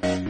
Bye.